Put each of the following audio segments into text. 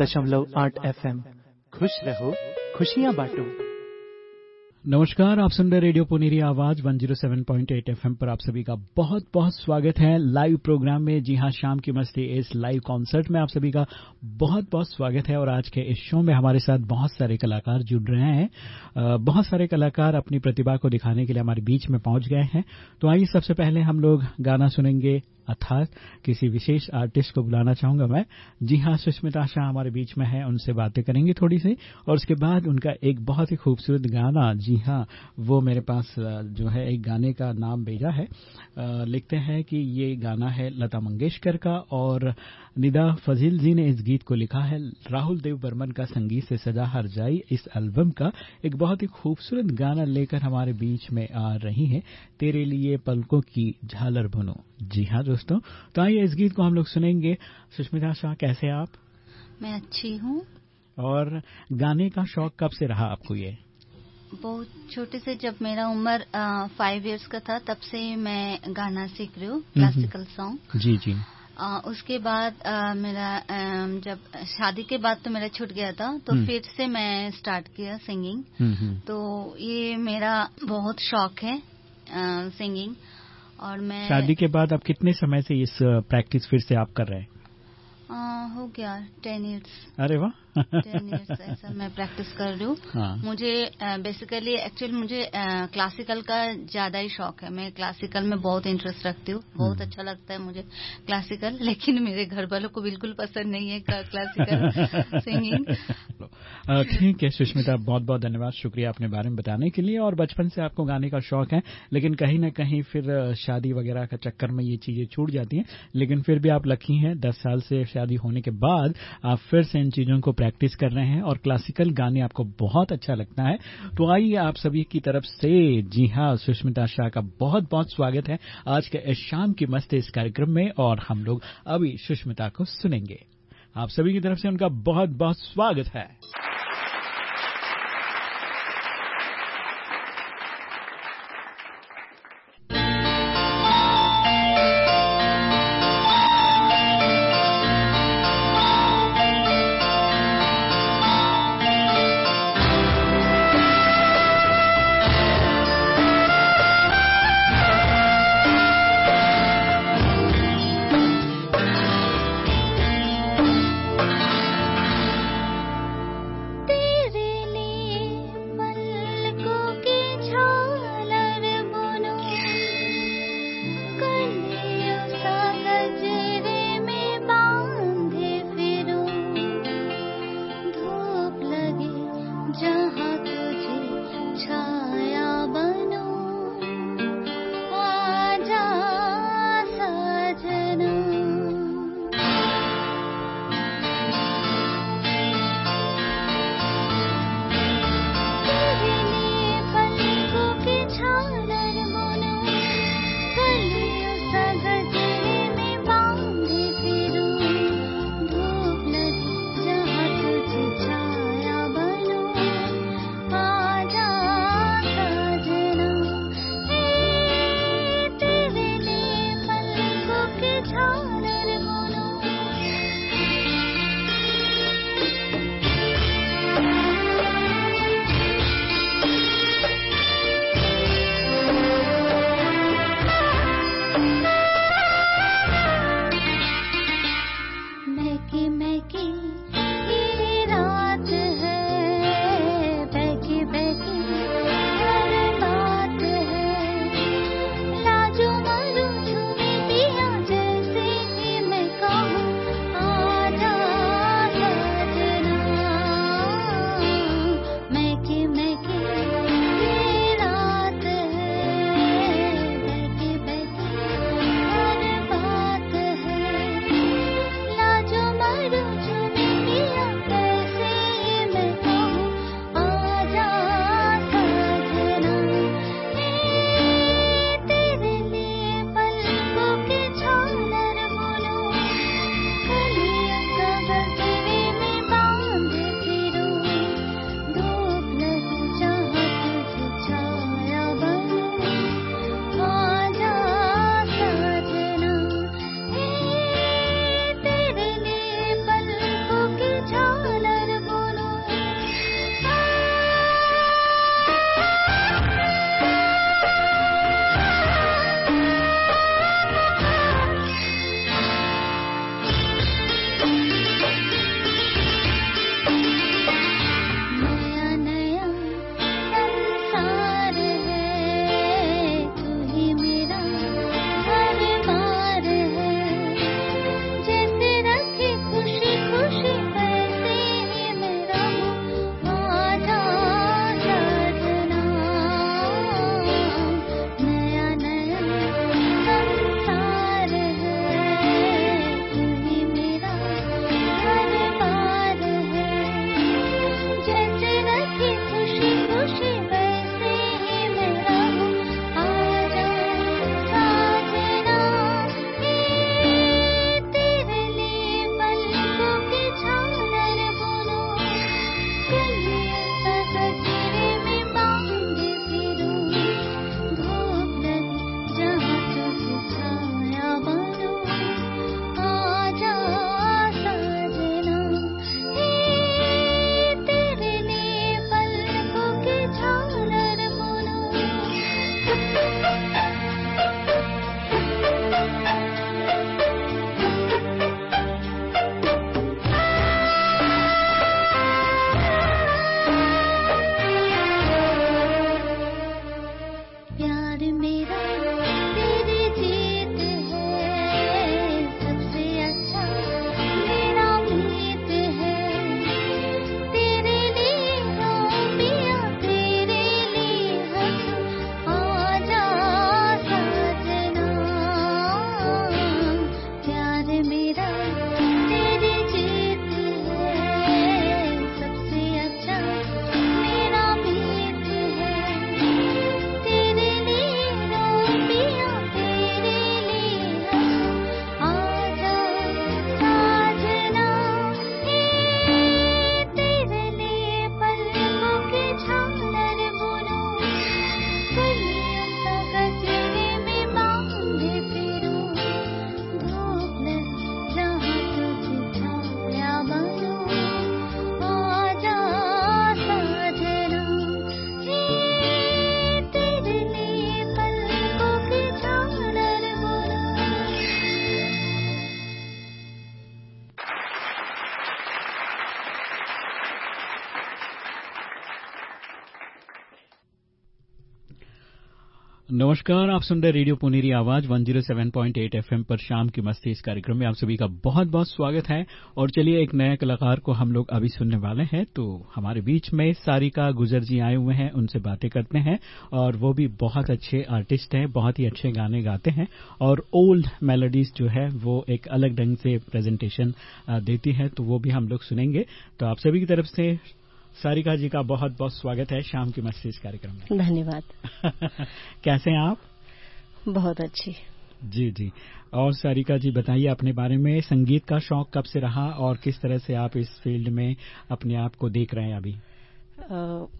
दशमलव आठ F M खुश रहो, खुशियाँ बांटो। नमस्कार, आप सुन रहे रेडियो पुनेरी आवाज़ 107.8 एफएम पर आप सभी का बहुत बहुत स्वागत है लाइव प्रोग्राम में। जी हाँ, शाम की मस्ती इस लाइव कॉन्सर्ट में आप सभी का बहुत बहुत स्वागत है और आज के इस शो में हमारे साथ बहुत सारे कलाकार जुड़ रहे हैं। बहुत सारे कलाकार अपनी प्रतिभा को दिखाने के लिए हमारे बीच में पहुँच गए हैं। तो आइए सबसे पहले हम लोग गाना सुनेंगे। अर्थात किसी विशेष आर्टिस्ट को बुलाना चाहूँगा मैं। जी हाँ सुष्मिता शाह हमारे बीच में है, उनसे बातें करेंगे थोड़ी सी। और उसके बाद उनका एक बहुत ही खूबसूरत गाना, जी हाँ वो मेरे पास जो है, एक गाने का नाम भेजा है। लिखते हैं कि ये गाना है लता मंगेशकर का और निदा फजील जी ने इस गीत को लिखा है। राहुल देव बर्मन का संगीत से सजा हर जाई इस एल्बम का एक बहुत ही खूबसूरत गाना लेकर हमारे बीच में आ रही है। तेरे लिए पलकों की झालर भुनो जी हाँ दोस्तों तो आइए इस गीत को हम लोग सुनेंगे। सुष्मिता शाह कैसे आप? मैं अच्छी हूँ। और गाने का शौक कब से रहा आपको ये? बहुत छोटे से जब मेरा उम्र फाइव इयर्स का था तब से मैं गाना सीख रही हूँ क्लासिकल सॉन्ग जी जी। आ, उसके बाद आ, मेरा आ, जब शादी के बाद तो मेरा छूट गया था तो फिर से मैं स्टार्ट किया सिंगिंग तो ये मेरा बहुत शौक है सिंगिंग और मैं शादी के बाद अब कितने समय से इस प्रैक्टिस फिर से आप कर रहे हैं? हो गया टेन इयर्स अरे वाह! टेन ऐसा मैं प्रैक्टिस कर रही हूँ। हाँ. मुझे बेसिकली एक्चुअली मुझे क्लासिकल का ज़्यादा ही शौक है। मैं क्लासिकल में बहुत इंटरेस्ट रखती हूँ। बहुत अच्छा लगता है मुझे क्लासिकल लेकिन मेरे घर वालों को बिल्कुल पसंद नहीं है क्लासिकल सिंगिंग ठीक है सुष्मिता बहुत बहुत धन्यवाद। शुक्रिया अपने बारे में बताने के लिए। और बचपन से आपको गाने का शौक है लेकिन कहीं ना कहीं फिर शादी वगैरह का चक्कर में ये चीज़ें छूट जाती हैं। लेकिन फिर भी आप लकी हैं। दस साल से शादी होने के बाद आप फिर से इन चीज़ों को प्रैक्टिस कर रहे हैं और क्लासिकल गाने आपको बहुत अच्छा लगता है। तो आइए आप सभी की तरफ़ से जी हाँ सुष्मिता शाह का बहुत बहुत स्वागत है। आज के शाम की मस्त इस कार्यक्रम में और हम लोग अभी सुष्मिता को सुनेंगे। आप सभी की तरफ़ से उनका बहुत बहुत स्वागत है। नमस्कार, आप सुन रहे रेडियो पुनेरी आवाज़ 107.8 एफएम पर शाम की मस्ती इस कार्यक्रम में आप सभी का बहुत बहुत स्वागत है। और चलिए, एक नए कलाकार को हम लोग अभी सुनने वाले हैं तो हमारे बीच में सारिका गुजर जी आए हुए हैं, उनसे बातें करते हैं। और वो भी बहुत अच्छे आर्टिस्ट हैं, बहुत ही अच्छे गाने गाते हैं। और ओल्ड मेलोडीज जो है, वो एक अलग ढंग से प्रेजेंटेशन देती है तो वो भी हम लोग सुनेंगे। तो आप सभी की तरफ़ से सारिका जी का बहुत बहुत स्वागत है। शाम की मस्ती इस कार्यक्रम में। धन्यवाद। कैसे हैं आप? बहुत अच्छी। जी जी। और सारिका जी बताइए अपने बारे में संगीत का शौक कब से रहा और किस तरह से आप इस फ़ील्ड में अपने आप को देख रहे हैं अभी?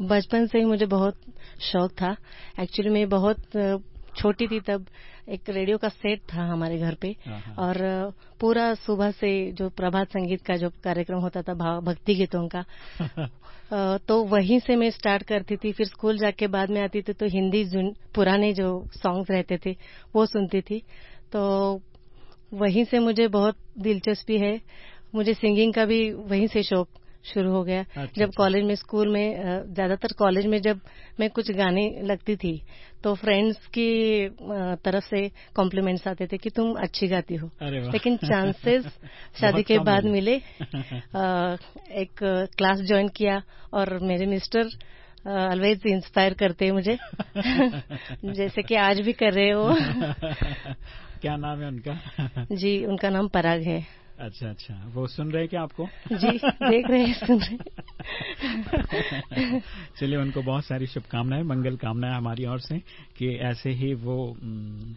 बचपन से ही मुझे बहुत शौक था। एक्चुअली मैं बहुत छोटी थी तब एक रेडियो का सेट था हमारे घर पे। हाँ, हाँ। और पूरा सुबह से जो प्रभात संगीत का जो कार्यक्रम होता था भक्ति गीतों का तो वहीं से मैं स्टार्ट करती थी। फिर स्कूल जाके बाद में आती थी तो हिंदी पुराने जो सॉन्ग्स रहते थे वो सुनती थी। तो वहीं से मुझे बहुत दिलचस्पी है। मुझे सिंगिंग का भी वहीं से शौक शुरू हो गया। अच्छा, जब कॉलेज अच्छा। में स्कूल में ज़्यादातर कॉलेज में जब मैं कुछ गाने लगती थी तो फ्रेंड्स की तरफ़ से कॉम्प्लीमेंट्स आते थे कि तुम अच्छी गाती हो। लेकिन चांसेस शादी के बाद मिले। एक क्लास ज्वाइन किया और मेरे मिस्टर ऑलवेज इंस्पायर करते हैं मुझे। जैसे कि आज भी कर रहे हो। क्या नाम है उनका? जी उनका नाम पराग है। अच्छा अच्छा। वो सुन रहे हैं क्या आपको? जी देख रहे हैं सुन रहे चलिए उनको बहुत सारी शुभकामनाएँ मंगल कामनाएँ हमारी ओर से कि ऐसे ही वो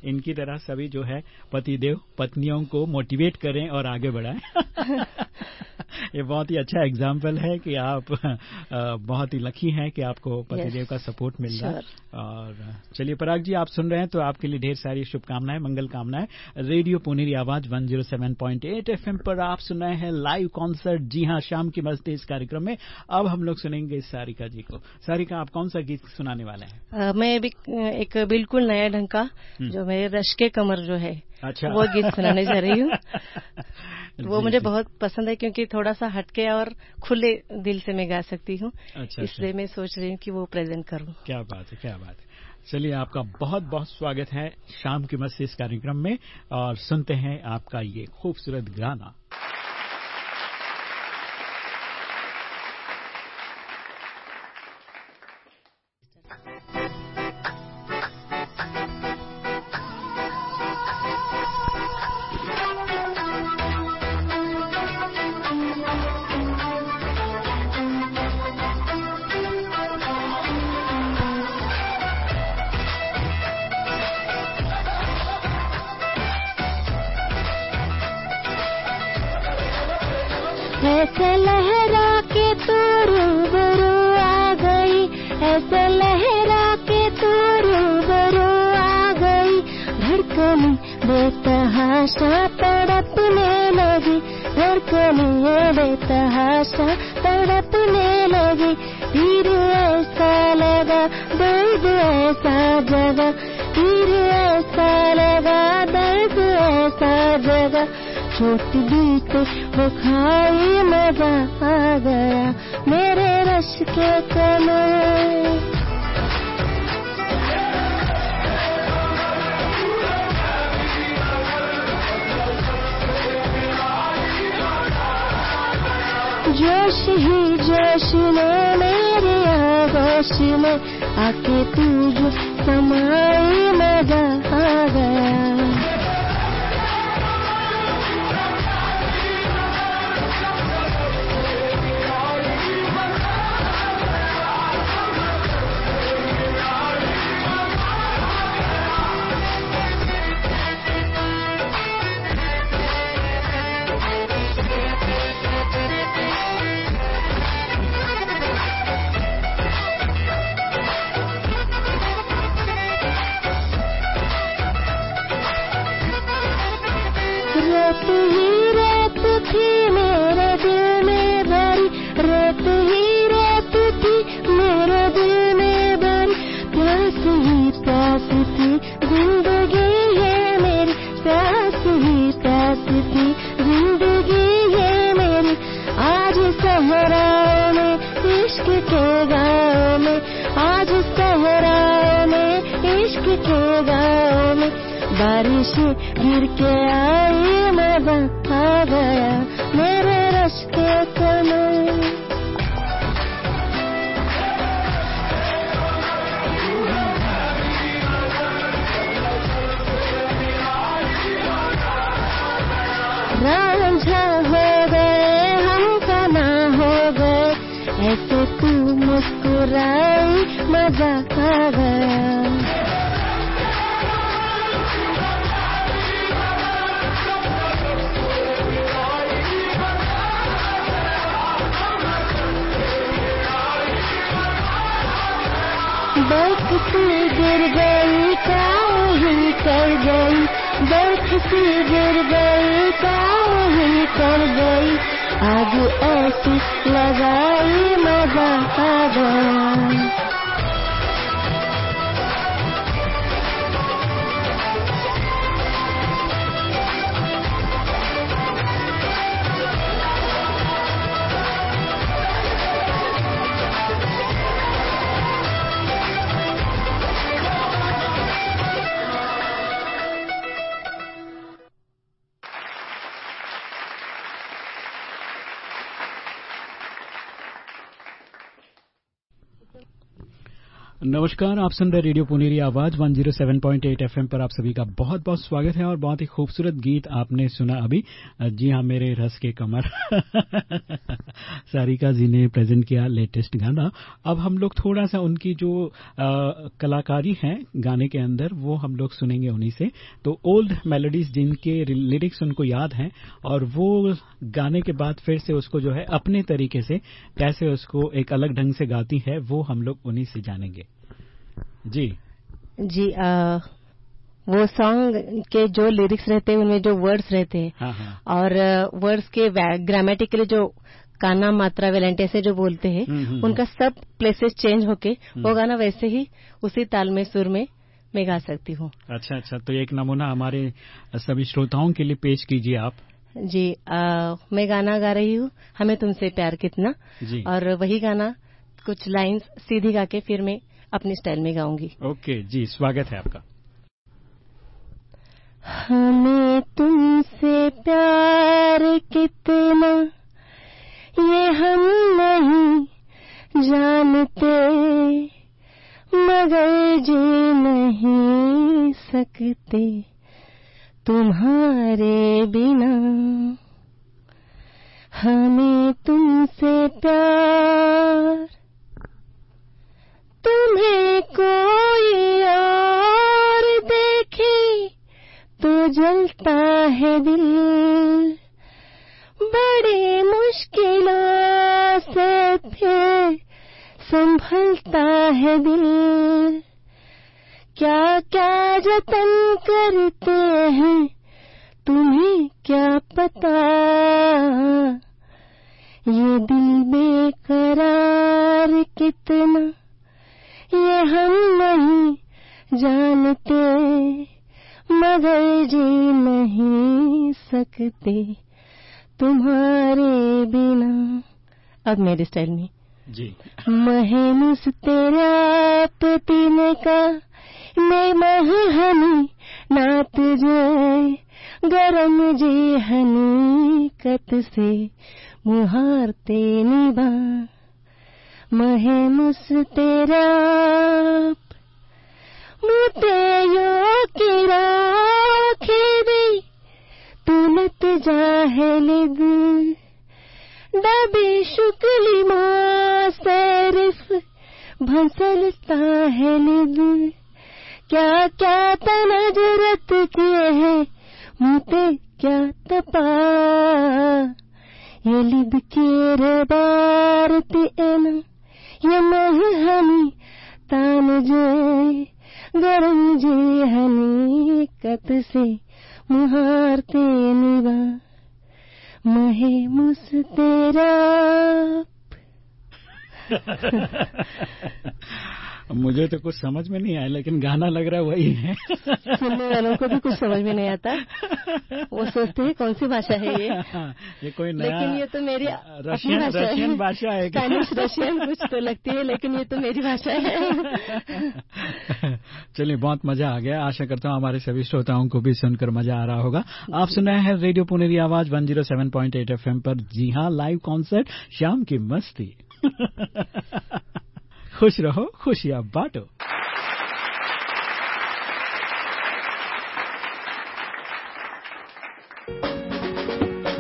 इनकी तरह सभी जो है पतिदेव पत्नियों को मोटिवेट करें और आगे बढ़ाएँ। ये बहुत ही अच्छा एग्ज़ाम्पल है कि आप बहुत ही लकी हैं कि आपको पतिदेव का सपोर्ट मिल रहा है। और चलिए पराग जी आप सुन रहे हैं तो आपके लिए ढेर सारी शुभकामनाएँ मंगल कामनाएँ। रेडियो पुनेरी आवाज़ 107.8 एफएम पर आप सुन रहे हैं लाइव कॉन्सर्ट जी हाँ शाम की मस्ती इस कार्यक्रम में। अब हम लोग सुनेंगे सारिका जी को। सारिका आप कौन सा गीत सुनाने वाले हैं? मैं भी एक बिल्कुल नया ढंग का हम्म। जो मेरे रश के कमर जो है अच्छा। वो गीत सुनाने जा रही हूँ। वो मुझे बहुत पसंद है क्योंकि थोड़ा सा हटके और खुले दिल से मैं गा सकती हूँ। अच्छा, इसलिए अच्छा। मैं सोच रही हूँ कि वो प्रेजेंट करूँ। क्या बात है क्या बात है। चलिए आपका बहुत बहुत स्वागत है शाम की मस्ती इस कार्यक्रम में और सुनते हैं आपका ये खूबसूरत गाना। धड़कनी बेतहाशा तड़पने लगी धड़कनी बेतहाशा तड़पने लगी? फिर ऐसा लगा, दर्द ऐसा जगह फिर ऐसा लगा, दर्द ऐसा जगह छोट को वो खाई मज़ा आ गया, मेरे रश के कमर। जोश ही जोश में मेरे आगोश में आके तू जो समाई मज़ा आ गया। बारिश गिर के आई मज़ा आ गया मेरे रश्ते कमर रांझा हो गए, हम कना हो गए, ऐसे तू मुस्कुराई, मज़ा आ गया। बर्फ़ से गिर गई काऊ ही कर गई बर्फ़ से गिर गई काऊ ही कर गई आग ऐसी लगाई मज़ा आ गया नमस्कार आप सुन रहे रेडियो पुनेरी आवाज़ 107.8 एफएम पर आप सभी का बहुत बहुत स्वागत है और बहुत ही खूबसूरत गीत आपने सुना अभी। जी हाँ मेरे रस के कमर। सारिका जी ने प्रेजेंट किया लेटेस्ट गाना। अब हम लोग थोड़ा सा उनकी जो आ, कलाकारी है गाने के अंदर वो हम लोग सुनेंगे उन्हीं से। तो ओल्ड मेलोडीज जिनके लिरिक्स उनको याद हैं और वो गाने के बाद फिर से उसको जो है अपने तरीके से कैसे उसको एक अलग ढंग से गाती है वो हम लोग उन्हीं से जानेंगे। जी। जी आ, वो सॉन्ग के जो लिरिक्स रहते हैं उनमें जो वर्ड्स रहते हैं हाँ हाँ। और वर्ड्स के ग्रामेटिकली जो काना मात्रा वेलेंटे से जो बोलते हैं हम्म, हम्म, उनका सब प्लेसेस चेंज होके वो गाना वैसे ही उसी ताल में सुर में मैं गा सकती हूँ। अच्छा अच्छा तो एक नमूना हमारे सभी श्रोताओं के लिए पेश कीजिए आप। जी आ, मैं गाना गा रही हूँ हमें तुमसे प्यार कितना। जी। और वही गाना कुछ लाइंस सीधी गा के फिर मैं अपनी स्टाइल में गाऊँगी। ओके okay, जी स्वागत है आपका। हमें तुमसे प्यार कितना ये हम नहीं जानते मगर जी नहीं सकते तुम्हारे बिना। हमें तुमसे प्यार तुम्हें कोई और देखे तो जलता है दिल। बड़ी मुश्किलों से फिर संभलता है दिल। क्या क्या जतन करते हैं, तुम्हें क्या पता? ये दिल बेकरार कितना जानते मगर जी नहीं सकते तुम्हारे बिना। अब मेरे स्टाइल में। जी। महेनुस तेरा पतिने का मैं मह हनी नात जय। गरम जी हनी कत से मुहारते निभा। महेनुस तेरा मुते यो किरा खेदी तुलत जाहलिद डबी शुक्ली माँ सैरिफ। भंसल साहलिद क्या क्या तनजरत किए हैं? मुते क्या तपा? ये लिद के रबार तेन ये मह हनी तान जय गरम जी हनी कत से मुहारते निवा महे मुस तेरा। मुझे तो कुछ समझ में नहीं आया लेकिन गाना लग रहा है वही है। सुनने वालों को भी कुछ समझ में नहीं आता। वो सोचते हैं कौन सी भाषा है ये? ये कोई नया लेकिन ये तो मेरी रशियन भाषा रशियन भाषा है स्पेनिश रशियन कुछ तो लगती है लेकिन ये तो मेरी भाषा है। चलिए बहुत मज़ा आ गया। आशा करता हूँ हमारे सभी श्रोताओं को भी सुनकर मज़ा आ रहा होगा। आप सुना है रेडियो पुनेरी आवाज़ 107.8 एफएम पर। जी हाँ लाइव कॉन्सर्ट शाम की मस्ती। खुश रहो, खुशियाँ बांटो।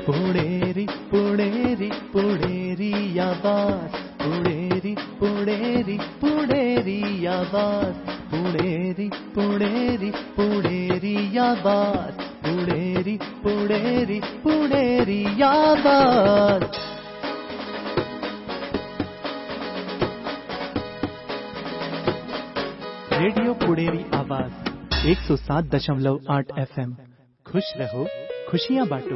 पुणेरी पुणेरी पुणेरी आवाज़, पुणेरी पुणेरी पुणेरी आवाज़, पुणेरी पुणेरी पुणेरी आवाज़, पुणेरी पुणेरी पुणेरी आवाज़। 107.8 एफएम। खुश रहो खुशियाँ बांटो।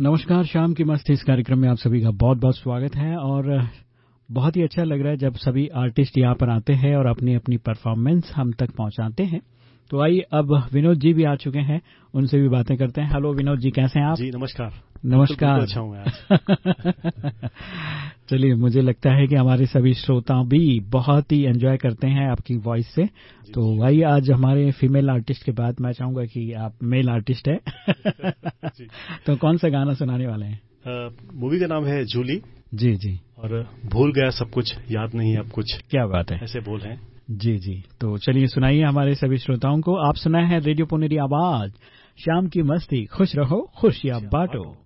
नमस्कार शाम की मस्त इस कार्यक्रम में आप सभी का बहुत बहुत स्वागत है और बहुत ही अच्छा लग रहा है जब सभी आर्टिस्ट यहाँ पर आते हैं और अपनी अपनी परफॉर्मेंस हम तक पहुंचाते हैं। तो आइए अब विनोद जी भी आ चुके हैं उनसे भी बातें करते हैं। हेलो विनोद जी कैसे हैं आप? जी नमस्कार। नमस्कार। अच्छा हूँ आज। चलिए मुझे लगता है कि हमारे सभी श्रोता भी बहुत ही एंजॉय करते हैं आपकी वॉइस से। तो वही आज हमारे फीमेल आर्टिस्ट के बाद मैं चाहूँगा कि आप मेल आर्टिस्ट है। तो कौन सा गाना सुनाने वाले हैं? मूवी का नाम है जूली जी जी। और भूल गया सब कुछ याद नहीं अब कुछ। क्या बात है। ऐसे बोल हैं। जी जी। तो चलिए सुनाइए हमारे सभी श्रोताओं को। आप सुनाए हैं रेडियो पुनेरी आवाज़। शाम की मस्ती। खुश रहो खुशियाँ बांटो।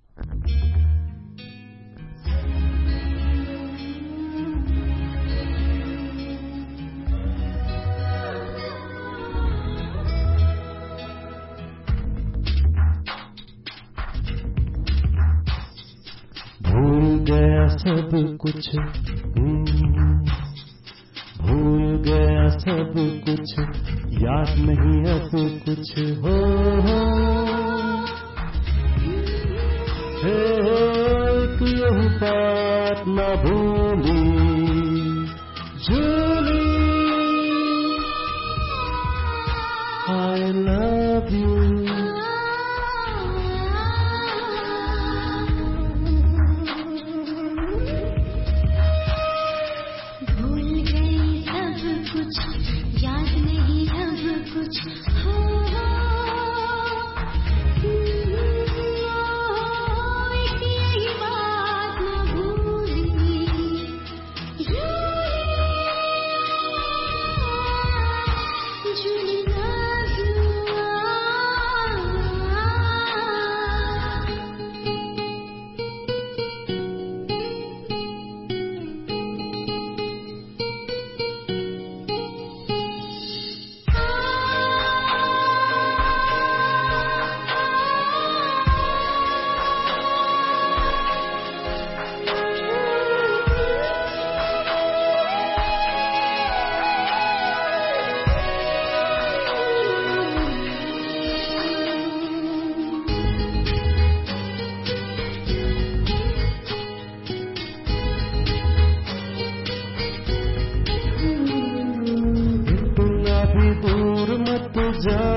गया सब कुछ। भूल गया सब कुछ। याद नहीं अब कुछ। हो हो। हे हो एक यही बात मत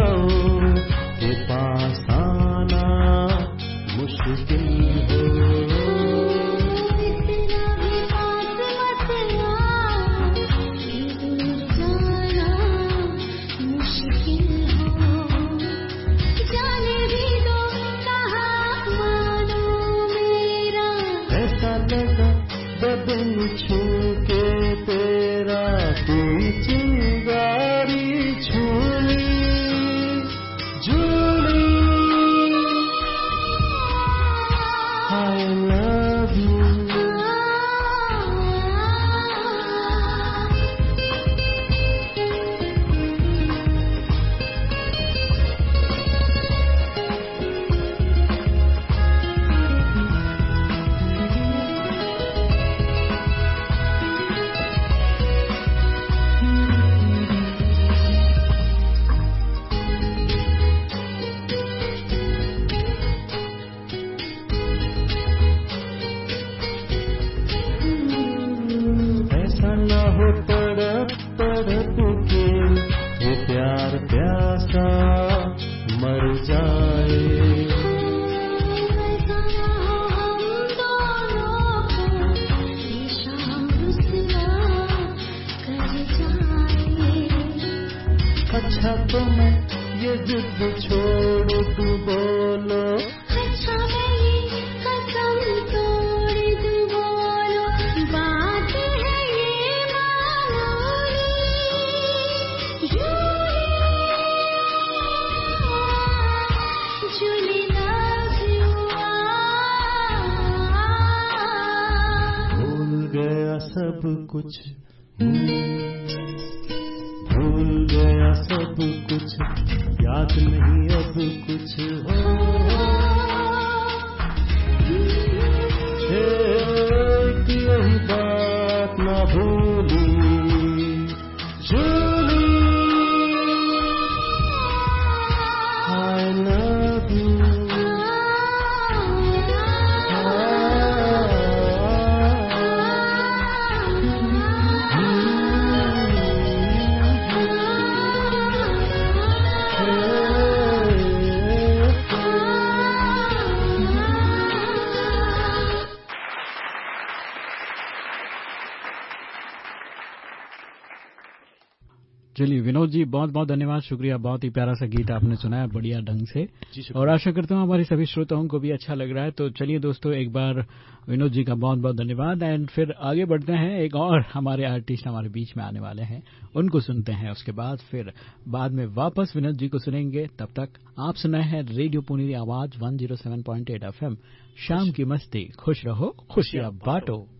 सब बहुत बहुत धन्यवाद। शुक्रिया बहुत ही प्यारा सा गीत आपने सुनाया बढ़िया ढंग से। और आशा करता हूँ हमारे सभी श्रोताओं को भी अच्छा लग रहा है। तो चलिए दोस्तों एक बार विनोद जी का बहुत बहुत धन्यवाद। एंड फिर आगे बढ़ते हैं। एक और हमारे आर्टिस्ट हमारे बीच में आने वाले हैं। उनको सुनते हैं उसके बाद फिर बाद में वापस विनोद जी को सुनेंगे। तब तक आप सुनाए हैं रेडियो पुनीरी आवाज़ 107.8 एफएम शाम की मस्ती। खुश रहो खुशियाँ बांटो।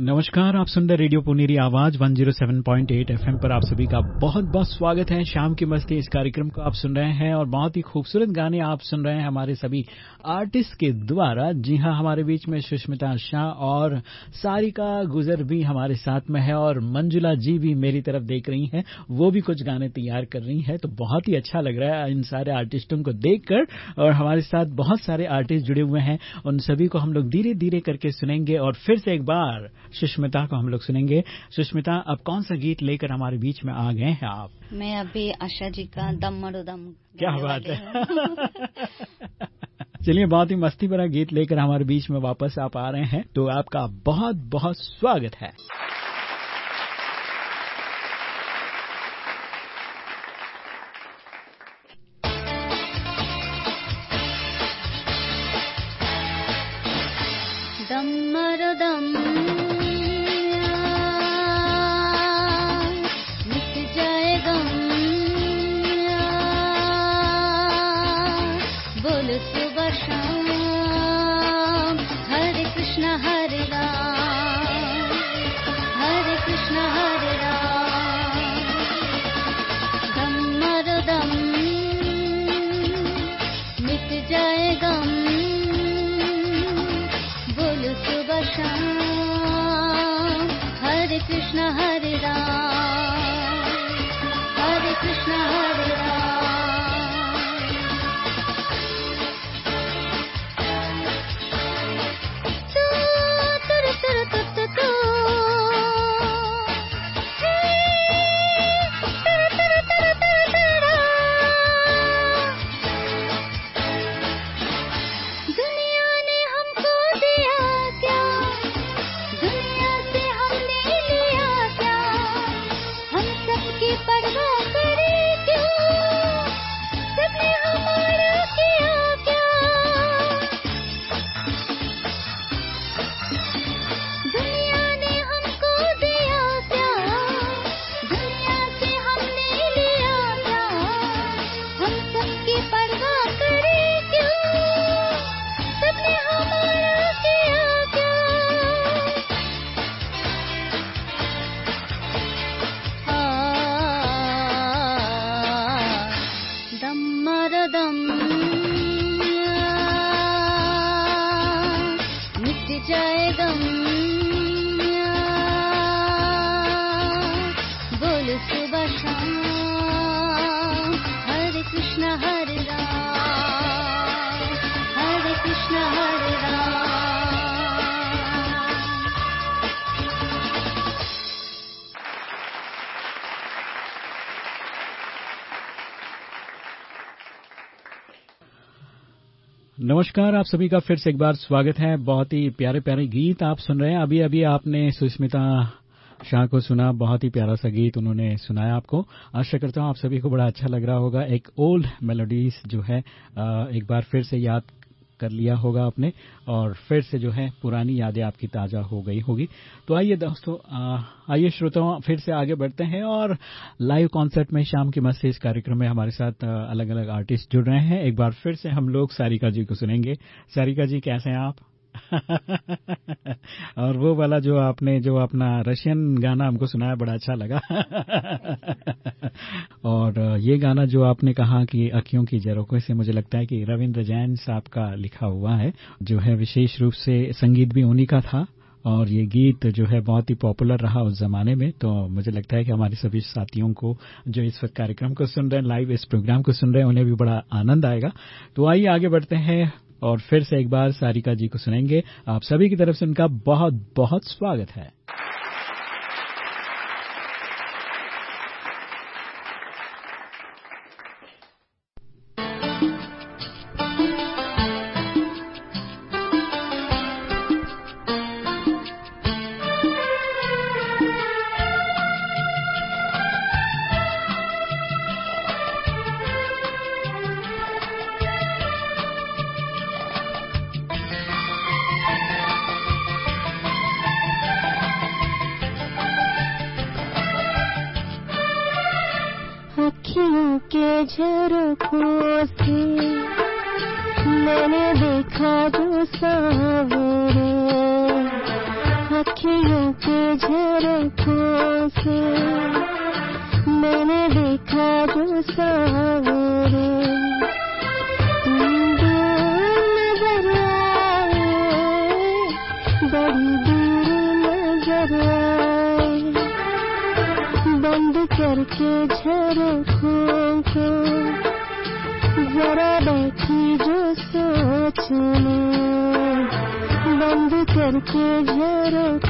नमस्कार, आप सुन रहे रेडियो पुनेरी आवाज़ 107.8 एफएम पर आप सभी का बहुत बहुत स्वागत है। शाम की मस्ती इस कार्यक्रम को आप सुन रहे हैं और बहुत ही खूबसूरत गाने आप सुन रहे हैं हमारे सभी आर्टिस्ट के द्वारा। जी हाँ हमारे बीच में सुष्मिता शाह और सारिका गुजर भी हमारे साथ में है और मंजुला जी भी मेरी तरफ़ देख रही हैं। वो भी कुछ गाने तैयार कर रही हैं तो बहुत ही अच्छा लग रहा है इन सारे आर्टिस्टों को देखकर और हमारे साथ बहुत सारे आर्टिस्ट जुड़े हुए हैं। उन सभी को हम लोग धीरे धीरे करके सुनेंगे और फिर से एक बार सुष्मिता को हम लोग सुनेंगे। सुष्मिता अब कौन सा गीत लेकर हमारे बीच में आ गए हैं आप? मैं अभी आशा जी का दम मरो दम क्या बात है। चलिए बहुत ही मस्ती भरा गीत लेकर हमारे बीच में वापस आप आ रहे हैं। तो आपका बहुत बहुत स्वागत है। हरे राम। हरे कृष्ण हरे नमस्कार, आप सभी का फिर से एक बार स्वागत है। बहुत ही प्यारे प्यारे गीत आप सुन रहे हैं। अभी अभी आपने सुष्मिता शाह को सुना, बहुत ही प्यारा सा गीत उन्होंने सुनाया आपको। आशा करता हूँ आप सभी को बड़ा अच्छा लग रहा होगा। एक ओल्ड मेलोडीज जो है एक बार फिर से याद कर लिया होगा आपने, और फिर से जो है पुरानी यादें आपकी ताज़ा हो गई होगी। तो आइए दोस्तों आइए श्रोताओं, फिर से आगे बढ़ते हैं, और लाइव कॉन्सर्ट में शाम की मस्ती इस कार्यक्रम में हमारे साथ अलग अलग आर्टिस्ट जुड़ रहे हैं। एक बार फिर से हम लोग सारिका जी को सुनेंगे। सारिका जी, कैसे हैं आप? और वो वाला जो आपने, जो अपना रशियन गाना हमको सुनाया, बड़ा अच्छा लगा। और ये गाना जो आपने कहा कि अखियों की जरों से मुझे लगता है कि रविंद्र जैन साहब का लिखा हुआ है, जो है विशेष रूप से संगीत भी उन्हीं का था, और ये गीत जो है बहुत ही पॉपुलर रहा उस जमाने में। तो मुझे लगता है कि हमारे सभी साथियों को जो इस वक्त कार्यक्रम को सुन रहे हैं लाइव इस प्रोग्राम को सुन रहे हैं, उन्हें भी बड़ा आनंद आएगा। तो आइए आगे बढ़ते हैं। और फिर से एक बार सारिका जी को सुनेंगे। आप सभी की तरफ़ से उनका बहुत बहुत स्वागत है। के झरोखों को जरा बैठी जो सोचने बंद करके झरोखों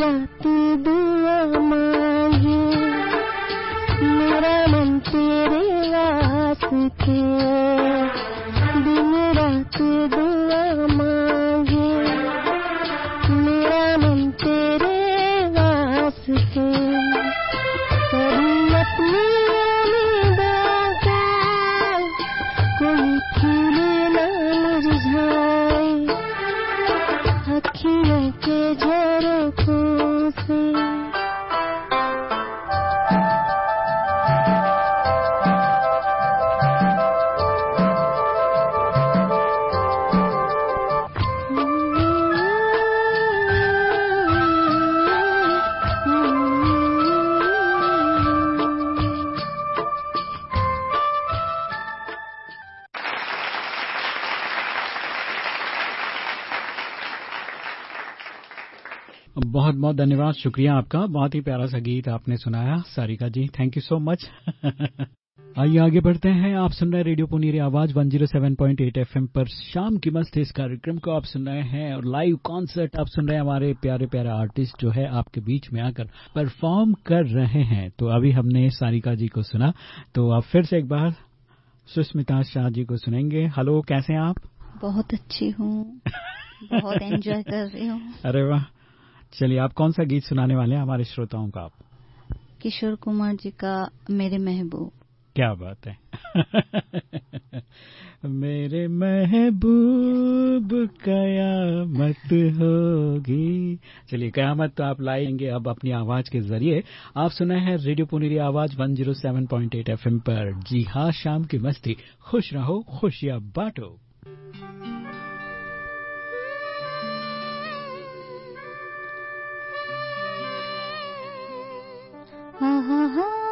रात दुआ मांगे मेरा मन तेरे वास्ते धन्यवाद शुक्रिया आपका। बहुत ही प्यारा सा गीत आपने सुनाया Sarika ji thank you so much आइए आगे बढ़ते हैं। आप सुन रहे रेडियो पुनीरी आवाज़ 107.8 एफएम पर। शाम की मस्त इस कार्यक्रम को आप सुन रहे हैं और लाइव कॉन्सर्ट आप सुन रहे हैं। हमारे प्यारे प्यारे आर्टिस्ट जो है आपके बीच में आकर परफॉर्म कर रहे हैं। तो अभी हमने सारिका जी को सुना। तो आप फिर से एक बार सुष्मिता शाह जी को सुनेंगे। हेलो कैसे हैं आप? बहुत अच्छी हूँ। बहुत एंजॉय कर रही हूँ। अरे वाह। चलिए आप कौन सा गीत सुनाने वाले हैं हमारे श्रोताओं का आप? किशोर कुमार जी का मेरे महबूब। क्या बात है। मेरे महबूब कयामत होगी। चलिए कयामत तो आप लाएँगे अब अपनी आवाज़ के ज़रिए। आप सुना है रेडियो पुनेरी आवाज़ 107.8 एफएम पर। जी हाँ शाम की मस्ती। खुश रहो खुशियाँ बांटो। हाँ हाँ हाँ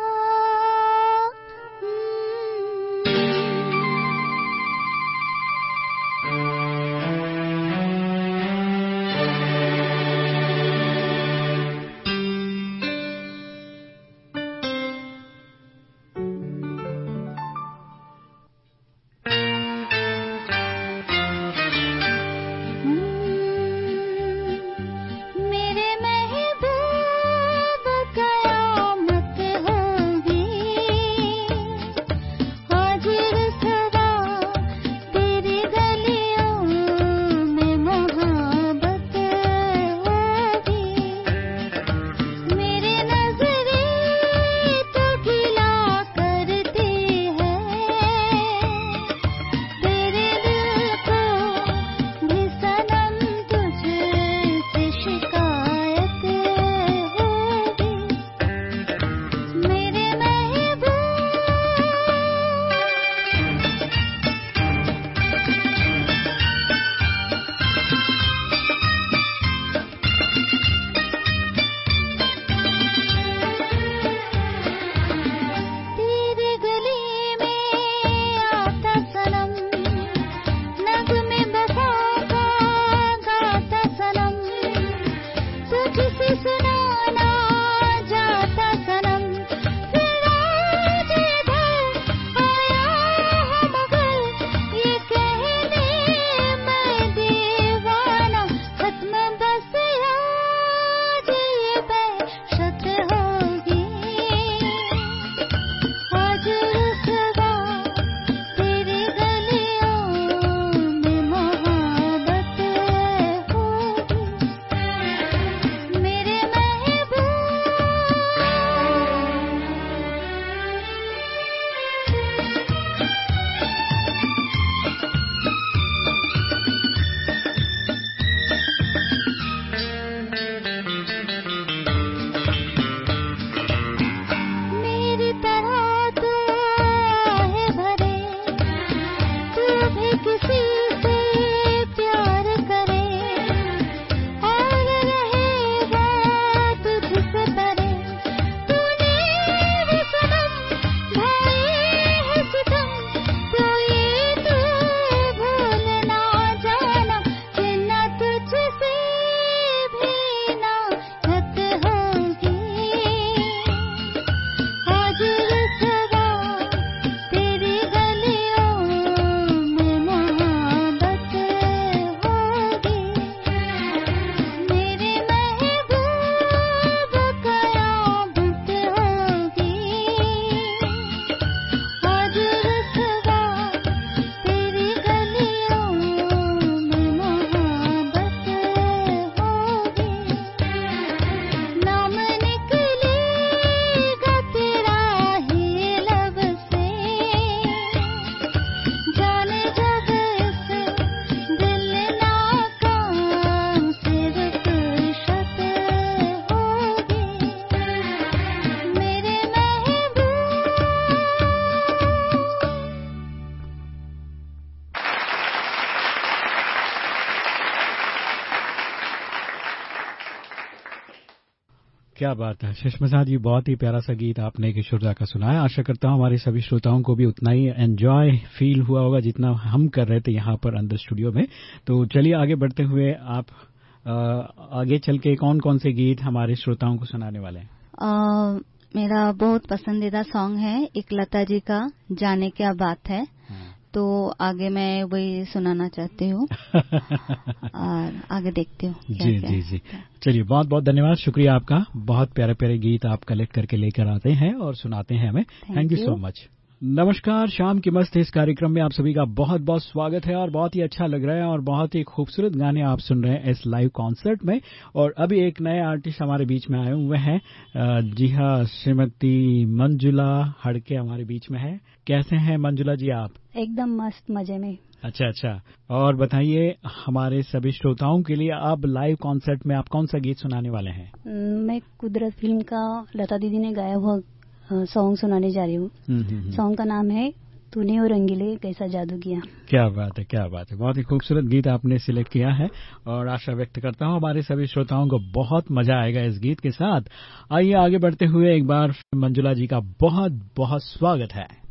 बात है। सुषमा जी बहुत ही प्यारा सा गीत आपने किशोरदा का सुनाया। आशा करता हूँ हमारे सभी श्रोताओं को भी उतना ही एंजॉय फील हुआ होगा जितना हम कर रहे थे यहाँ पर अंदर स्टूडियो में। तो चलिए आगे बढ़ते हुए आप आ, आगे चल के कौन कौन से गीत हमारे श्रोताओं को सुनाने वाले हैं? मेरा बहुत पसंदीदा सॉन्ग है एक लता जी का जाने क्या बात है। हाँ। तो आगे मैं वही सुनाना चाहती हूँ। और आगे देखती हूँ जी क्या? जी जी। चलिए बहुत बहुत धन्यवाद। शुक्रिया आपका। बहुत प्यारे प्यारे गीत आप कलेक्ट करके लेकर आते हैं और सुनाते हैं हमें। थैंक यू सो मच नमस्कार शाम की मस्त इस कार्यक्रम में आप सभी का बहुत बहुत स्वागत है और बहुत ही अच्छा लग रहा है और बहुत ही खूबसूरत गाने आप सुन रहे हैं इस लाइव कॉन्सर्ट में। और अभी एक नए आर्टिस्ट हमारे बीच में आए हुए हैं। जी हाँ श्रीमती मंजुला हड़के हमारे बीच में है। कैसे हैं मंजुला जी आप? एकदम मस्त मज़े में। अच्छा अच्छा। और बताइए हमारे सभी श्रोताओं के लिए अब लाइव कॉन्सर्ट में आप कौन सा गीत सुनाने वाले हैं? मैं कुदरत फ़िल्म का लता दीदी ने गाया हुआ सॉन्ग सुनाने जा रही हूँ। हम्म, हम्म, हम्म। सॉन्ग का नाम है तूने और रंगीले कैसा जादू किया? क्या बात है क्या बात है। बहुत ही खूबसूरत गीत आपने सिलेक्ट किया है और आशा व्यक्त करता हूँ हमारे सभी श्रोताओं को बहुत मज़ा आएगा इस गीत के साथ। आइए आगे बढ़ते हुए एक बार मंजुला जी का बहुत बहुत स्वागत है।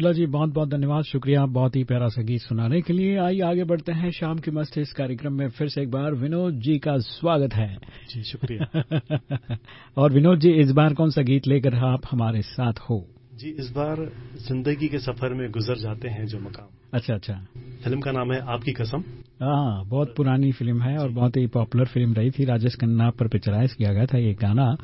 मंजुला जी बहुत बहुत धन्यवाद। शुक्रिया बहुत ही प्यारा सा गीत सुनाने के लिए। आइए आगे बढ़ते हैं। शाम की मस्त इस कार्यक्रम में फिर से एक बार विनोद जी का स्वागत है। जी शुक्रिया। और विनोद जी इस बार कौन सा गीत लेकर आप हमारे साथ हो? जी इस बार ज़िंदगी के सफ़र में गुजर जाते हैं जो मकाम। अच्छा अच्छा। फ़िल्म का नाम है आपकी कसम। हाँ बहुत पुरानी फ़िल्म है और बहुत ही पॉपुलर फ़िल्म रही थी। राजेश खन्ना पर पिक्चराइज किया गया था ये गाना।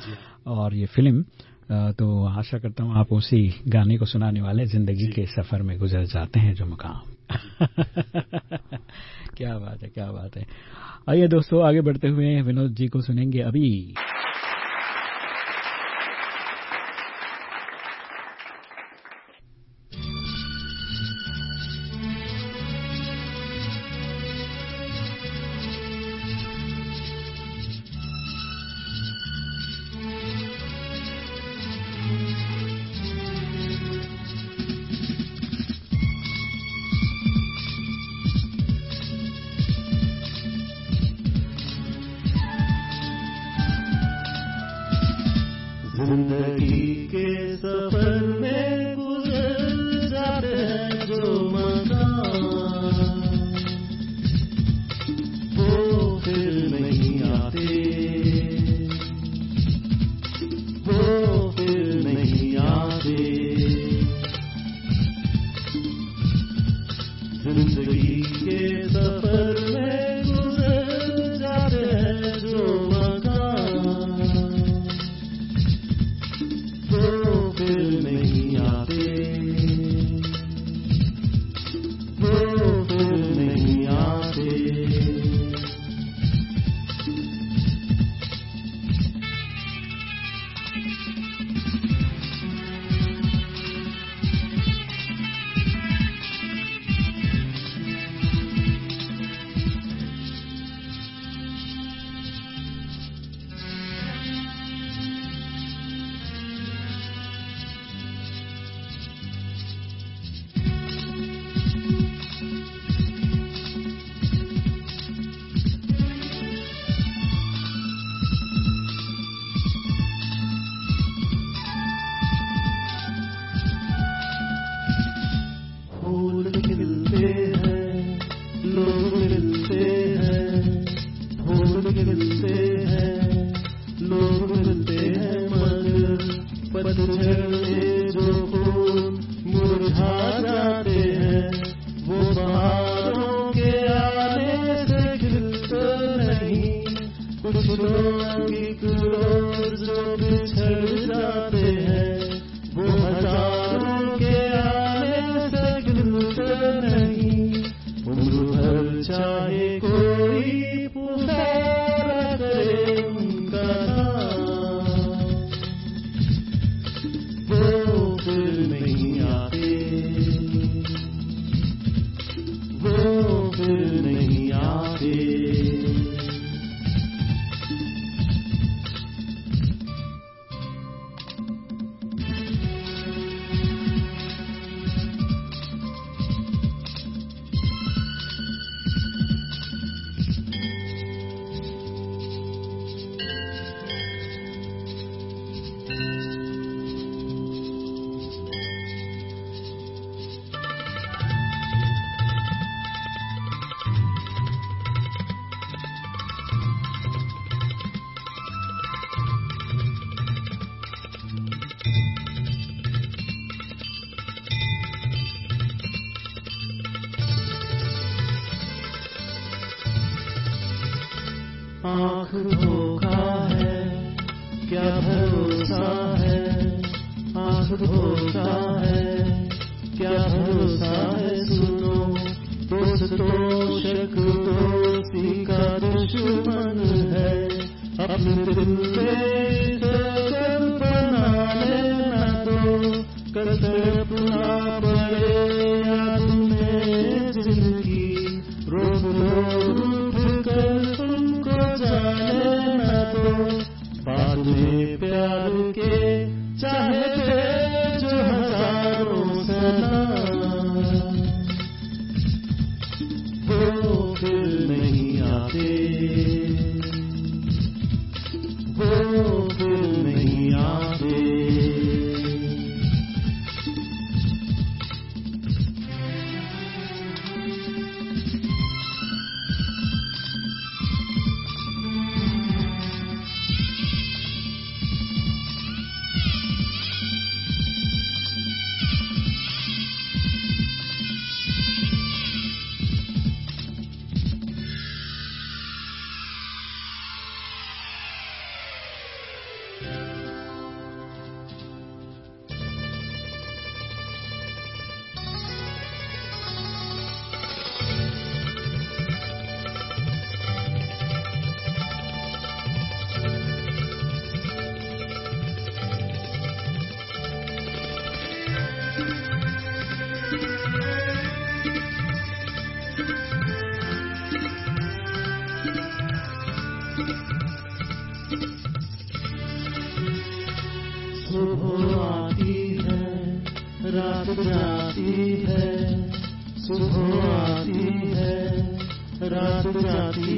और ये फ़िल्म तो आशा करता हूँ आप उसी गाने को सुनाने वाले ज़िंदगी के सफ़र में गुजर जाते हैं जो मुकाम। क्या बात है क्या बात है। आइए दोस्तों आगे बढ़ते हुए विनोद जी को सुनेंगे अभी। ज़िंदगी के सफ़र में do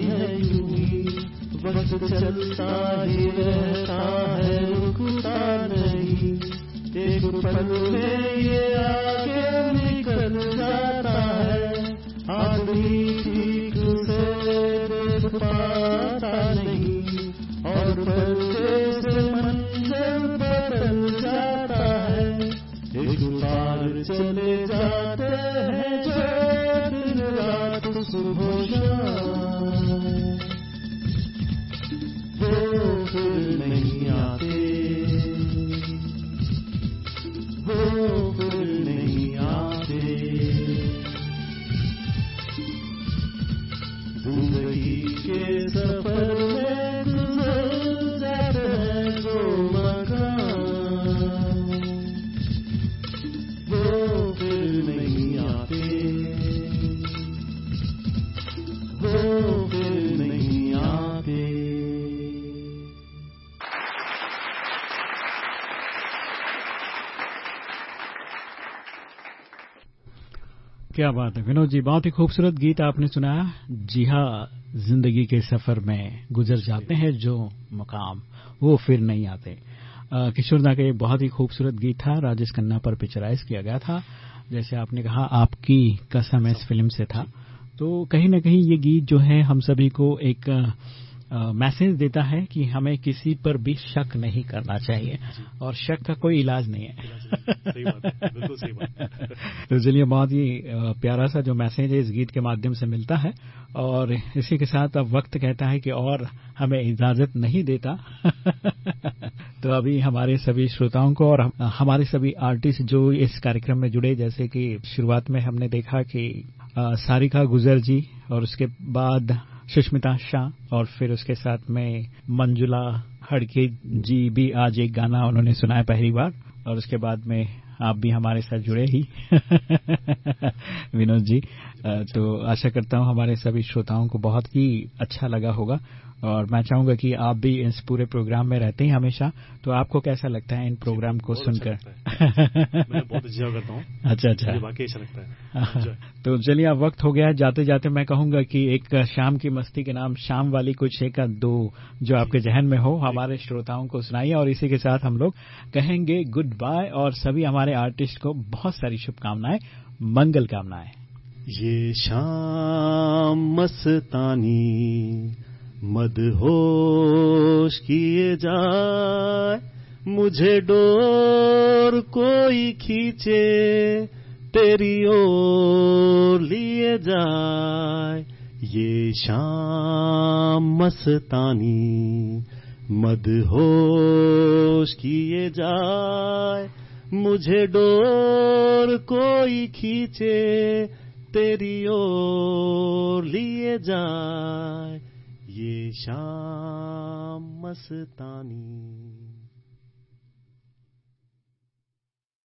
है। यूँ ही वक्त चलता ही रहता है, रुकता नहीं एक पल में ये आगे निकल जाता है आदमी ठीक से देख पाता नहीं। क्या बात है। विनोद जी, बहुत ही खूबसूरत गीत आपने सुनाया जी हाँ ज़िंदगी के सफ़र में गुजर जाते हैं जो मुकाम, वो फिर नहीं आते। किशोर दा का ये बहुत ही खूबसूरत गीत था, राजेश खन्ना पर पिक्चराइज किया गया था। जैसे आपने कहा, आपकी कसम इस फ़िल्म से था। तो कहीं ना कहीं ये गीत जो है, हम सभी को एक मैसेज देता है कि हमें किसी पर भी शक नहीं करना चाहिए। और शक का कोई इलाज नहीं है। सही बात बिल्कुल सही बात तो चलिए बहुत ही प्यारा सा जो मैसेज है इस गीत के माध्यम से मिलता है। और इसी के साथ अब वक्त कहता है कि और हमें इजाज़त नहीं देता। तो अभी हमारे सभी श्रोताओं को और हमारे सभी आर्टिस्ट जो इस कार्यक्रम में जुड़े जैसे कि शुरुआत में हमने देखा कि सारिका गुजर जी और उसके बाद सुष्मिता शाह और फिर उसके साथ में मंजुला हड़के जी भी आज एक गाना उन्होंने सुनाया पहली बार, और उसके बाद में आप भी हमारे साथ जुड़े ही। विनोद जी तो आशा करता हूँ हमारे सभी श्रोताओं को बहुत ही अच्छा लगा होगा। और मैं चाहूँगा कि आप भी इस पूरे प्रोग्राम में रहते हैं हमेशा। तो आपको कैसा लगता है इन प्रोग्राम को सुनकर? मैं बहुत एंजॉय करता हूँ। अच्छा अच्छा। वाकई अच्छा लगता है। तो चलिए अब वक्त हो गया। जाते जाते मैं कहूँगा कि एक शाम की मस्ती के नाम शाम वाली कुछ एक दो जो आपके जहन में हो हमारे श्रोताओं को सुनाइए और इसी के साथ हम लोग कहेंगे गुड बाय और सभी हमारे आर्टिस्ट को बहुत सारी शुभकामनाएँ मंगल कामनाएँ। ये शाम मस्तानी मदहोश किए जाए। मुझे डोर कोई खींचे, तेरी ओर लिए जाए। ये शाम मस्तानी, मदहोश किए जाए। मुझे डोर कोई खींचे, तेरी ओर लिए जाए। ये शाम मस्तानी।